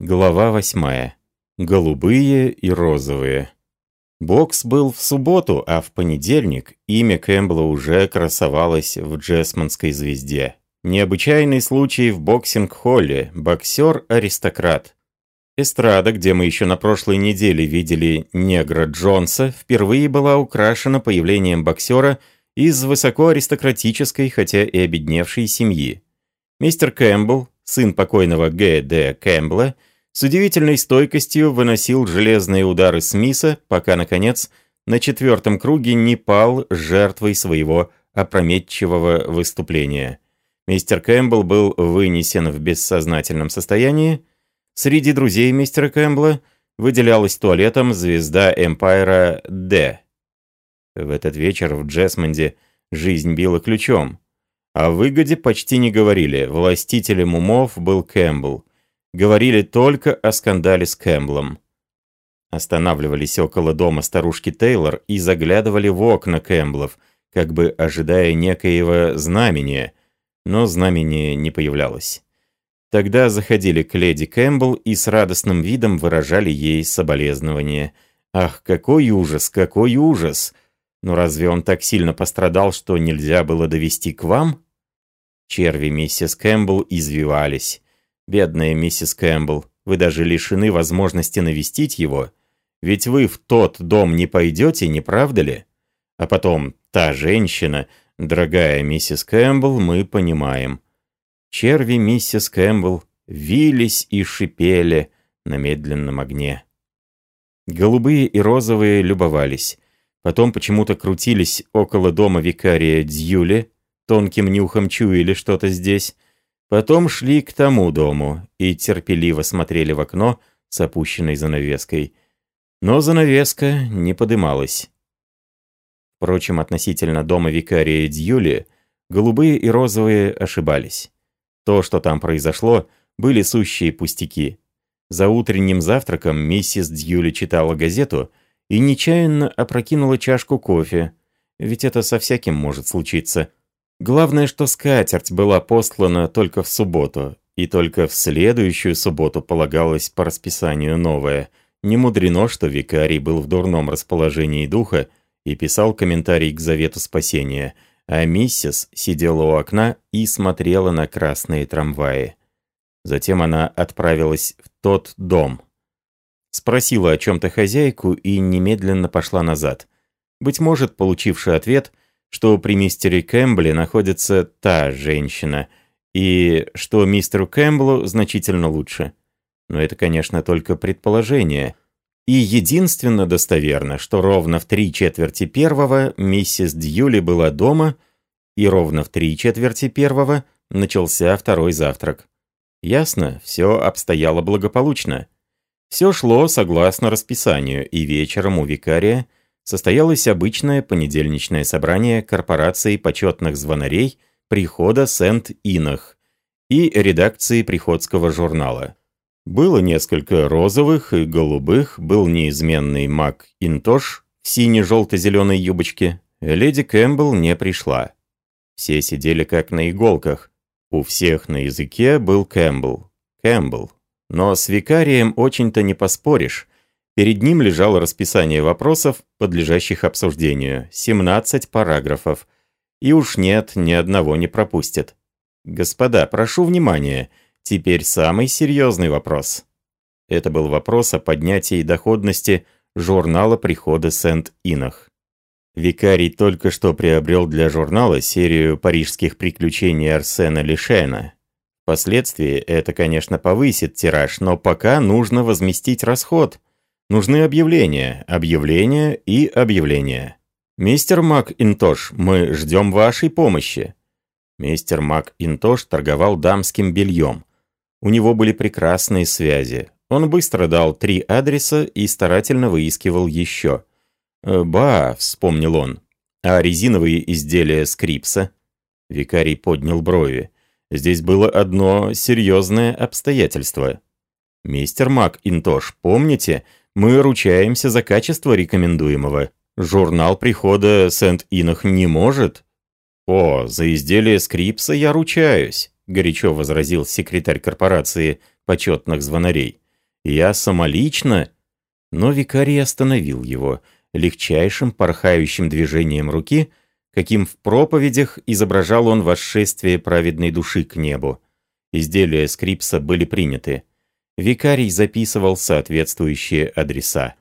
Глава восьмая. Голубые и розовые. Бокс был в субботу, а в понедельник имя Кэмпбелла уже красовалось в Джесманской звезде. Необычайный случай в боксинг-холле. Боксер-аристократ. Эстрада, где мы еще на прошлой неделе видели негра Джонса, впервые была украшена появлением боксера из высокоаристократической, хотя и обедневшей семьи. Мистер Кэмпбелл, сын покойного Г. Д. Кэмпбелла, с удивительной стойкостью выносил железные удары Смиса, пока, наконец, на четвертом круге не пал жертвой своего опрометчивого выступления. Мистер Кэмпбелл был вынесен в бессознательном состоянии. Среди друзей мистера Кэмпбелла выделялась туалетом звезда Эмпайра Д. В этот вечер в Джесмонде жизнь била ключом. О погоде почти не говорили, властителем умов был Кэмпбелл говорили только о скандале с Кэмблом. Останавливались около дома старушки Тейлор и заглядывали в окна Кэмблов, как бы ожидая некоего знамения, но знамение не появлялось. Тогда заходили к леди Кэмпбелл и с радостным видом выражали ей соболезнования. «Ах, какой ужас, какой ужас! Но разве он так сильно пострадал, что нельзя было довезти к вам?» Черви миссис Кэмпбелл извивались. Бедная миссис Кэмпбелл, вы даже лишены возможности навестить его, ведь вы в тот дом не пойдете, не правда ли? А потом, та женщина, дорогая миссис Кэмпбелл, мы понимаем. Черви миссис Кэмпбелл вились и шипели на медленном огне. Голубые и розовые любовались. Потом почему-то крутились около дома викария Дьюли, тонким нюхом чуяли что-то здесь, Потом шли к тому дому и терпеливо смотрели в окно с опущенной занавеской. Но занавеска не подымалась. Впрочем, относительно дома викария Дьюли, голубые и розовые ошибались. То, что там произошло, были сущие пустяки. За утренним завтраком миссис Дьюли читала газету и нечаянно опрокинула чашку кофе, ведь это со всяким может случиться. Главное, что скатерть была послана только в субботу, и только в следующую субботу полагалось по расписанию новое. Не мудрено, что викарий был в дурном расположении духа и писал комментарий к завету спасения, а миссис сидела у окна и смотрела на красные трамваи. Затем она отправилась в тот дом. Спросила о чем-то хозяйку и немедленно пошла назад. Быть может, получивший ответ – что при мистере Кэмпбелле находится та женщина, и что мистеру Кэмпбеллу значительно лучше. Но это, конечно, только предположение. И единственно достоверно, что ровно в три четверти первого миссис Дьюли была дома, и ровно в три четверти первого начался второй завтрак. Ясно, все обстояло благополучно. Все шло согласно расписанию, и вечером у викария – состоялось обычное понедельничное собрание корпорации почетных звонарей прихода Сент-Инах и редакции приходского журнала. Было несколько розовых и голубых, был неизменный Мак Интош в сине-желто-зеленой юбочке. Леди Кэмпбелл не пришла. Все сидели как на иголках. У всех на языке был Кэмпбелл. Кэмпбелл. Но с викарием очень-то не поспоришь. Перед ним лежало расписание вопросов, подлежащих обсуждению, 17 параграфов. И уж нет, ни одного не пропустит. Господа, прошу внимания, теперь самый серьезный вопрос. Это был вопрос о поднятии доходности журнала прихода Сент-Инах. Викарий только что приобрел для журнала серию парижских приключений Арсена Лишена. Впоследствии это, конечно, повысит тираж, но пока нужно возместить расход – Нужны объявления, объявления и объявления. Мистер МакИнтош, мы ждем вашей помощи. Мистер МакИнтош торговал дамским бельем. У него были прекрасные связи. Он быстро дал три адреса и старательно выискивал еще. «Э, «Ба», — вспомнил он, — «а резиновые изделия скрипса?» Викарий поднял брови. Здесь было одно серьезное обстоятельство. «Мистер МакИнтош, помните, мы ручаемся за качество рекомендуемого. Журнал прихода Сент-Инах не может. О, за изделие скрипса я ручаюсь, горячо возразил секретарь корпорации почетных звонарей. Я самолично...» Но викарий остановил его легчайшим порхающим движением руки, каким в проповедях изображал он восшествие праведной души к небу. Изделия скрипса были приняты. Викарий записывал соответствующие адреса.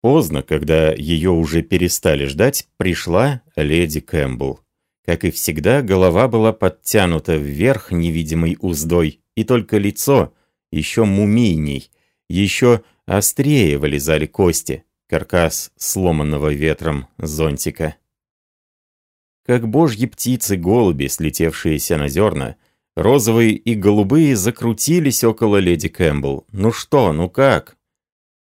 Поздно, когда ее уже перестали ждать, пришла леди Кэмпбелл. Как и всегда, голова была подтянута вверх невидимой уздой, и только лицо, еще мумийней, еще острее вылезали кости, каркас сломанного ветром зонтика. Как божьи птицы-голуби, слетевшиеся на зерна, розовые и голубые закрутились около леди Кэмпбелл. Ну что, ну как?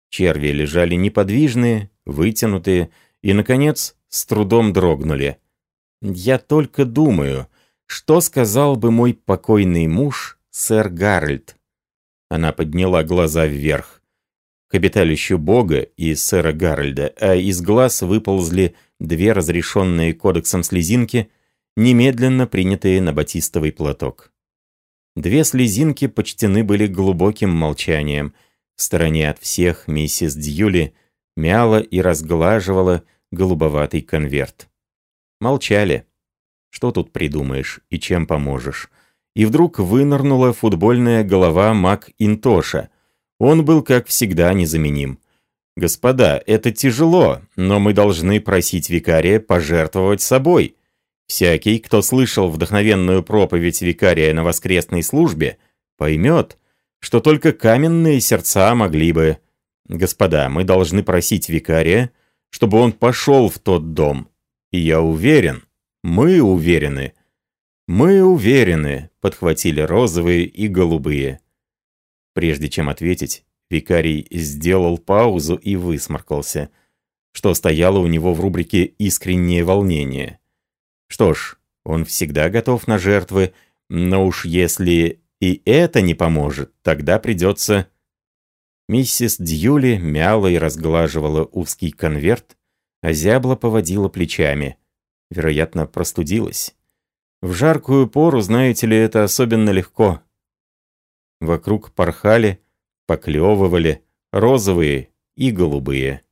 Черви лежали неподвижные, вытянутые и, наконец, с трудом дрогнули. Я только думаю, что сказал бы мой покойный муж, сэр Гарольд. Она подняла глаза вверх к обиталищу Бога и сэра Гарольда, а из глаз выползли две разрешенные кодексом слезинки, немедленно принятые на батистовый платок. Две слезинки почтены были глубоким молчанием. В стороне от всех миссис Дьюли мяла и разглаживала голубоватый конверт. Молчали. Что тут придумаешь и чем поможешь? И вдруг вынырнула футбольная голова Мак Интоша — он был, как всегда, незаменим. «Господа, это тяжело, но мы должны просить викария пожертвовать собой. Всякий, кто слышал вдохновенную проповедь викария на воскресной службе, поймет, что только каменные сердца могли бы... Господа, мы должны просить викария, чтобы он пошел в тот дом. И я уверен, мы уверены, мы уверены, подхватили розовые и голубые. Прежде чем ответить, викарий сделал паузу и высморкался, что стояло у него в рубрике «Искреннее волнение». Что ж, он всегда готов на жертвы, но уж если и это не поможет, тогда придется... Миссис Дьюли мяла и разглаживала узкий конверт, а зябла поводила плечами. Вероятно, простудилась. В жаркую пору, знаете ли, это особенно легко. Вокруг порхали, поклевывали розовые и голубые.